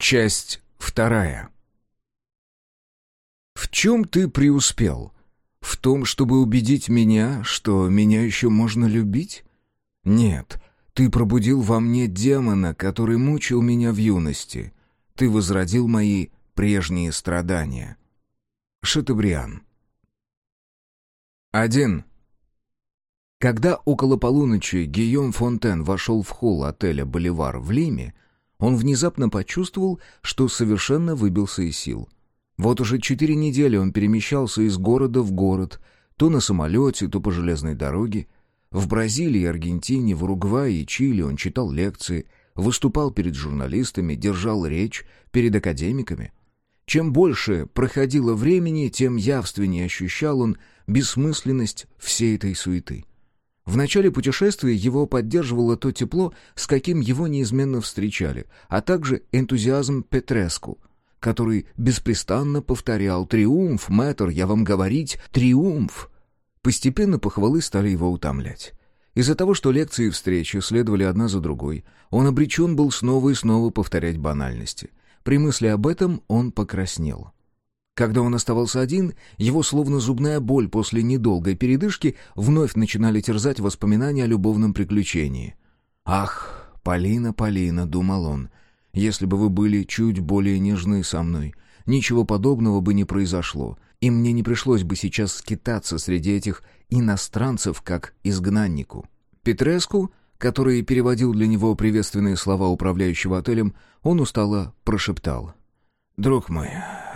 Часть вторая. В чем ты преуспел? В том, чтобы убедить меня, что меня еще можно любить? Нет, ты пробудил во мне демона, который мучил меня в юности. Ты возродил мои прежние страдания. Шатабриан. Один. Когда около полуночи Гийом Фонтен вошел в холл отеля «Боливар» в Лиме, он внезапно почувствовал, что совершенно выбился из сил. Вот уже четыре недели он перемещался из города в город, то на самолете, то по железной дороге. В Бразилии, Аргентине, в Уругвае и Чили он читал лекции, выступал перед журналистами, держал речь перед академиками. Чем больше проходило времени, тем явственнее ощущал он бессмысленность всей этой суеты. В начале путешествия его поддерживало то тепло, с каким его неизменно встречали, а также энтузиазм Петреску, который беспрестанно повторял «Триумф, мэтр, я вам говорить, триумф!». Постепенно похвалы стали его утомлять. Из-за того, что лекции и встречи следовали одна за другой, он обречен был снова и снова повторять банальности. При мысли об этом он покраснел. Когда он оставался один, его словно зубная боль после недолгой передышки вновь начинали терзать воспоминания о любовном приключении. «Ах, Полина, Полина», — думал он, — «если бы вы были чуть более нежны со мной, ничего подобного бы не произошло, и мне не пришлось бы сейчас скитаться среди этих иностранцев, как изгнаннику». Петреску, который переводил для него приветственные слова управляющего отелем, он устало прошептал — «Друг мой,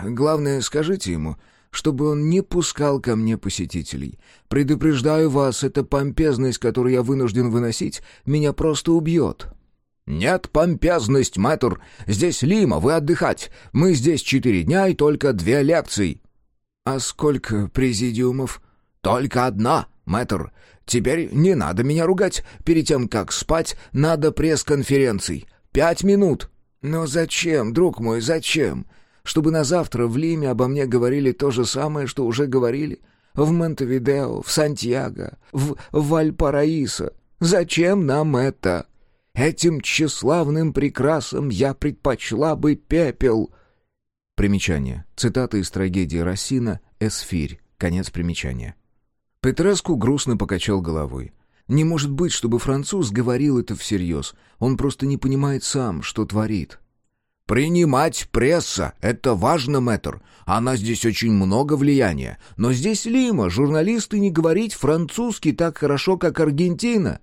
главное, скажите ему, чтобы он не пускал ко мне посетителей. Предупреждаю вас, эта помпезность, которую я вынужден выносить, меня просто убьет». «Нет, помпезность, мэтр. Здесь Лима, вы отдыхать. Мы здесь четыре дня и только две лекции». «А сколько президиумов?» «Только одна, мэтр. Теперь не надо меня ругать. Перед тем, как спать, надо пресс-конференций. Пять минут». «Но зачем, друг мой, зачем? Чтобы на завтра в Лиме обо мне говорили то же самое, что уже говорили? В Монтевидео, в Сантьяго, в Вальпараисо. Зачем нам это? Этим тщеславным прекрасам я предпочла бы пепел». Примечание. Цитата из трагедии Рассина «Эсфирь». Конец примечания. Петреску грустно покачал головой. Не может быть, чтобы француз говорил это всерьез. Он просто не понимает сам, что творит. «Принимать пресса — это важно, мэтр. Она здесь очень много влияния. Но здесь Лима, журналисты не говорить французский так хорошо, как Аргентина».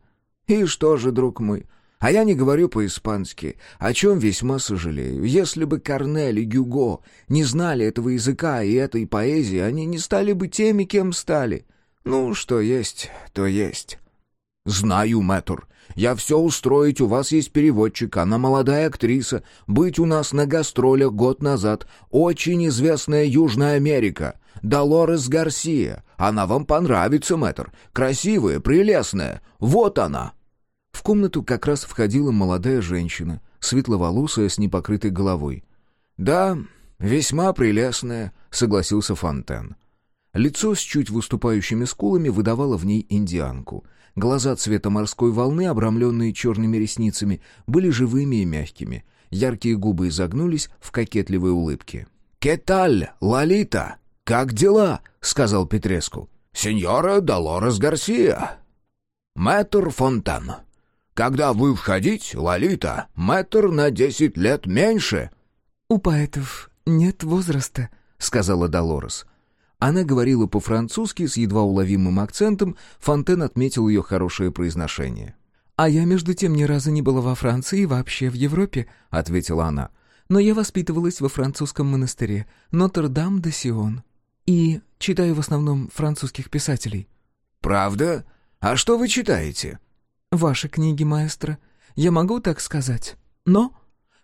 «И что же, друг мой, а я не говорю по-испански, о чем весьма сожалею. Если бы Корнель и Гюго не знали этого языка и этой поэзии, они не стали бы теми, кем стали. Ну, что есть, то есть». «Знаю, мэтр. Я все устроить, у вас есть переводчик, она молодая актриса. Быть у нас на гастролях год назад. Очень известная Южная Америка. Долорес Гарсия. Она вам понравится, мэтр. Красивая, прелестная. Вот она». В комнату как раз входила молодая женщина, светловолосая с непокрытой головой. «Да, весьма прелестная», — согласился Фонтен. Лицо с чуть выступающими скулами выдавало в ней индианку. Глаза цвета морской волны, обрамленные черными ресницами, были живыми и мягкими. Яркие губы изогнулись в кокетливой улыбке. «Кеталь, Лолита! Как дела?» — сказал Петреску. «Сеньора Долорес Гарсия!» «Мэтр Фонтан. Когда вы входить, Лолита, мэтр на десять лет меньше». «У поэтов нет возраста», — сказала Долорес. Она говорила по-французски с едва уловимым акцентом, Фонтен отметил ее хорошее произношение. «А я, между тем, ни разу не была во Франции и вообще в Европе», — ответила она. «Но я воспитывалась во французском монастыре Нотр-Дам-де-Сион и читаю в основном французских писателей». «Правда? А что вы читаете?» «Ваши книги, маэстро. Я могу так сказать. Но,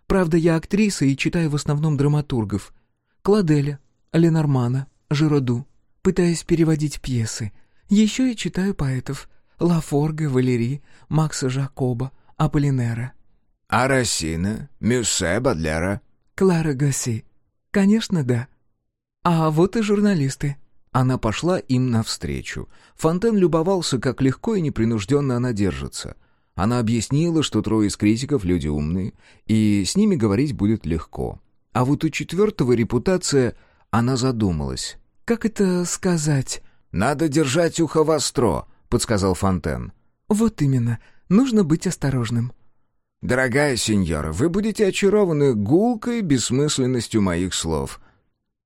правда, я актриса и читаю в основном драматургов. Кладеля, Ленормана, Жироду, пытаясь переводить пьесы. Еще и читаю поэтов. Лафорга, Валери, Макса Жакоба, Аполлинера. А Рассина, Мюссе, Бадлера? Клара Гасси. Конечно, да. А вот и журналисты. Она пошла им навстречу. Фонтен любовался, как легко и непринужденно она держится. Она объяснила, что трое из критиков — люди умные, и с ними говорить будет легко. А вот у четвертого репутация... Она задумалась. «Как это сказать?» «Надо держать ухо востро», — подсказал Фонтен. «Вот именно. Нужно быть осторожным». «Дорогая сеньора, вы будете очарованы гулкой бессмысленностью моих слов».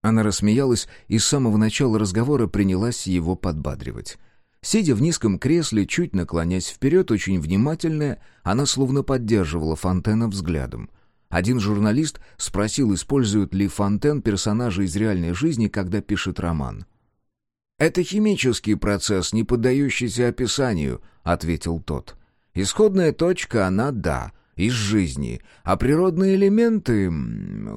Она рассмеялась и с самого начала разговора принялась его подбадривать. Сидя в низком кресле, чуть наклонясь вперед, очень внимательная, она словно поддерживала Фонтена взглядом. Один журналист спросил, использует ли Фонтен персонажа из реальной жизни, когда пишет роман. «Это химический процесс, не поддающийся описанию», — ответил тот. «Исходная точка, она да, из жизни, а природные элементы...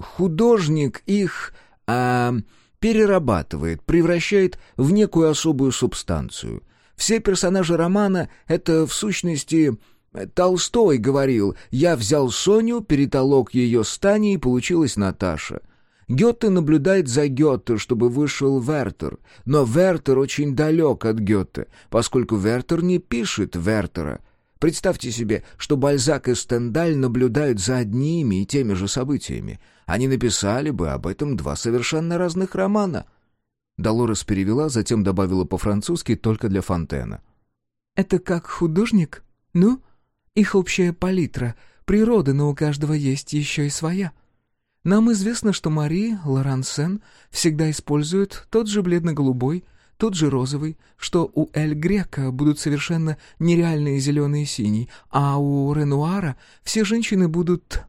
Художник их... А, перерабатывает, превращает в некую особую субстанцию. Все персонажи романа — это, в сущности, Толстой говорил «Я взял Соню, перетолок ее с и получилась Наташа». Гёте наблюдает за Гёте, чтобы вышел Вертер, но Вертер очень далек от Гёте, поскольку Вертер не пишет Вертера. Представьте себе, что Бальзак и Стендаль наблюдают за одними и теми же событиями. Они написали бы об этом два совершенно разных романа — Долорес перевела, затем добавила по-французски только для Фонтена. «Это как художник? Ну, их общая палитра. Природа, но у каждого есть еще и своя. Нам известно, что Мари Лорансен всегда использует тот же бледно-голубой, тот же розовый, что у Эль Грека будут совершенно нереальные зеленые и синий, а у Ренуара все женщины будут,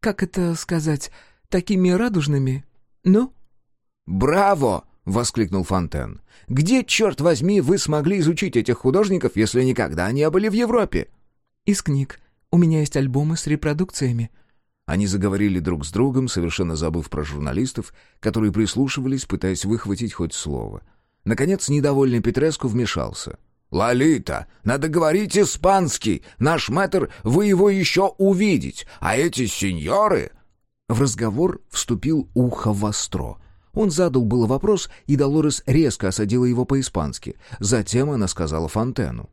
как это сказать, такими радужными, ну?» «Браво!» — воскликнул Фонтен. «Где, черт возьми, вы смогли изучить этих художников, если никогда не были в Европе?» «Из книг. У меня есть альбомы с репродукциями». Они заговорили друг с другом, совершенно забыв про журналистов, которые прислушивались, пытаясь выхватить хоть слово. Наконец, недовольный Петреску вмешался. «Лолита, надо говорить испанский! Наш мэтр, вы его еще увидеть, а эти сеньоры...» В разговор вступил ухо востро — он задал было вопрос, и Долорес резко осадила его по-испански. Затем она сказала Фонтену.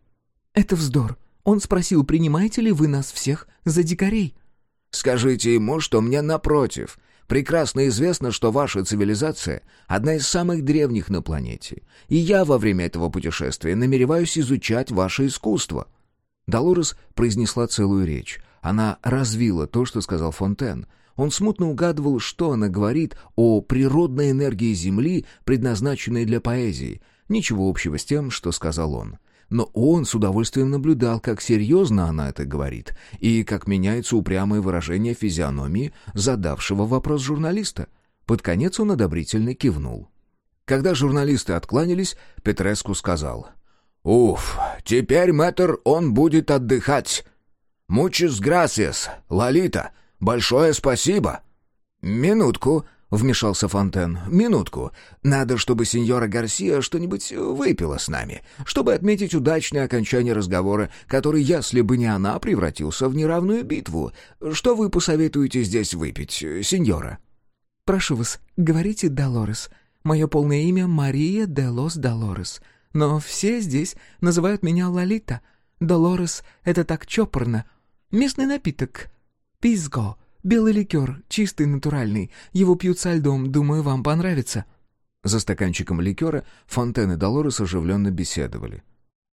«Это вздор. Он спросил, принимаете ли вы нас всех за дикарей?» «Скажите ему, что мне напротив. Прекрасно известно, что ваша цивилизация — одна из самых древних на планете, и я во время этого путешествия намереваюсь изучать ваше искусство». Долорес произнесла целую речь. Она развила то, что сказал Фонтен — он смутно угадывал, что она говорит о природной энергии Земли, предназначенной для поэзии. Ничего общего с тем, что сказал он. Но он с удовольствием наблюдал, как серьезно она это говорит, и как меняется упрямое выражение физиономии задавшего вопрос журналиста. Под конец он одобрительно кивнул. Когда журналисты откланялись, Петреску сказал. «Уф, теперь, мэтр, он будет отдыхать. Мучис грасиас, Лолита, Большое спасибо!» «Минутку», — вмешался Фонтен. «Минутку. Надо, чтобы сеньора Гарсия что-нибудь выпила с нами, чтобы отметить удачное окончание разговора, который, если бы не она, превратился в неравную битву. Что вы посоветуете здесь выпить, сеньора?» «Прошу вас, говорите Долорес. Мое полное имя Мария де Лос Долорес. Но все здесь называют меня Лолита. Долорес — это так чопорно. Местный напиток. «Пизго. Белый ликер, чистый, натуральный. Его пьют со льдом, думаю, вам понравится». За стаканчиком ликера Фонтен и Долорес оживленно беседовали.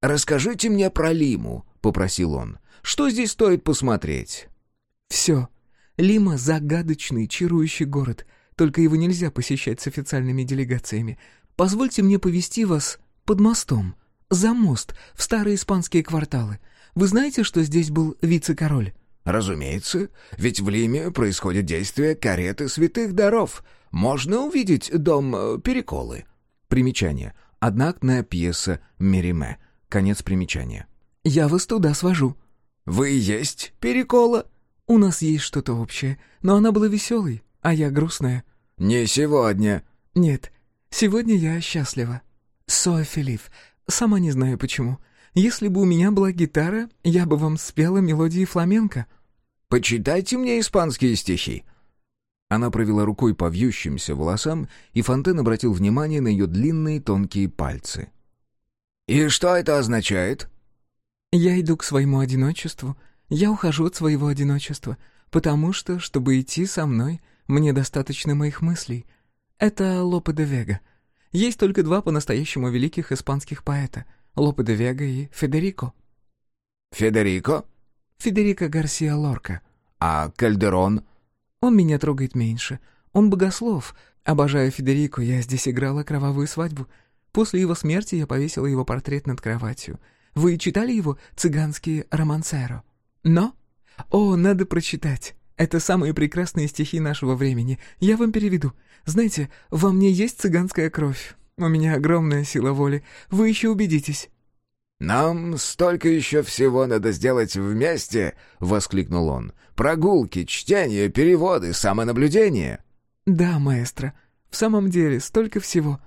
«Расскажите мне про Лиму», — попросил он. «Что здесь стоит посмотреть?» «Все. Лима — загадочный, чарующий город. Только его нельзя посещать с официальными делегациями. Позвольте мне повести вас под мостом, за мост, в старые испанские кварталы. Вы знаете, что здесь был вице-король?» Разумеется, ведь в Лиме происходит действие кареты святых даров. Можно увидеть дом э, Переколы. Примечание. Одноактная пьеса Мериме. Конец примечания. «Я вас туда свожу». «Вы есть Перекола?» «У нас есть что-то общее, но она была веселой, а я грустная». «Не сегодня». «Нет, сегодня я счастлива». «Соа Филипп, сама не знаю почему. Если бы у меня была гитара, я бы вам спела мелодии фламенко». Почитайте мне испанские стихи». Она провела рукой по вьющимся волосам, и Фонтен обратил внимание на ее длинные тонкие пальцы. «И что это означает?» Я иду к своему одиночеству, я ухожу от своего одиночества, потому что, чтобы идти со мной, мне достаточно моих мыслей. Это Лопе де Вега. Есть только два по-настоящему великих испанских поэта — Лопе де Вега и Федерико. «Федерико?» «Федерико Гарсиа Лорка». «А Кальдерон?» «Он меня трогает меньше. Он богослов. Обожаю Федерико, я здесь играла кровавую свадьбу. После его смерти я повесила его портрет над кроватью. Вы читали его «Цыганские романсеро»? Но? О, надо прочитать. Это самые прекрасные стихи нашего времени. Я вам переведу. Знаете, во мне есть цыганская кровь. У меня огромная сила воли. Вы еще убедитесь». «Нам столько еще всего надо сделать вместе!» — воскликнул он. «Прогулки, чтение, переводы, самонаблюдение!» «Да, маэстро, в самом деле, столько всего!»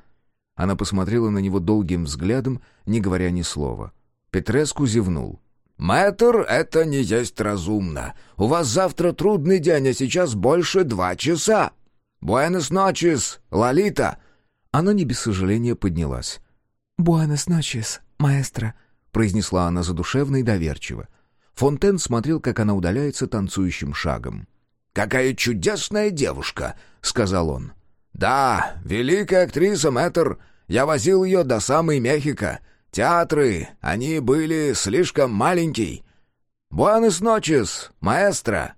Она посмотрела на него долгим взглядом, не говоря ни слова. Петреску зевнул. «Мэтр, это не есть разумно. У вас завтра трудный день, а сейчас больше два часа. Буэнос ночес, Лолита!» Она не без сожаления поднялась. «Буэнос ночес, маэстро», — произнесла она задушевно и доверчиво. Фонтен смотрел, как она удаляется танцующим шагом. «Какая чудесная девушка!» — сказал он. «Да, великая актриса, мэтр. Я возил ее до самой Мехико. Театры, они были слишком маленькие. Буэнос ночес, маэстро!»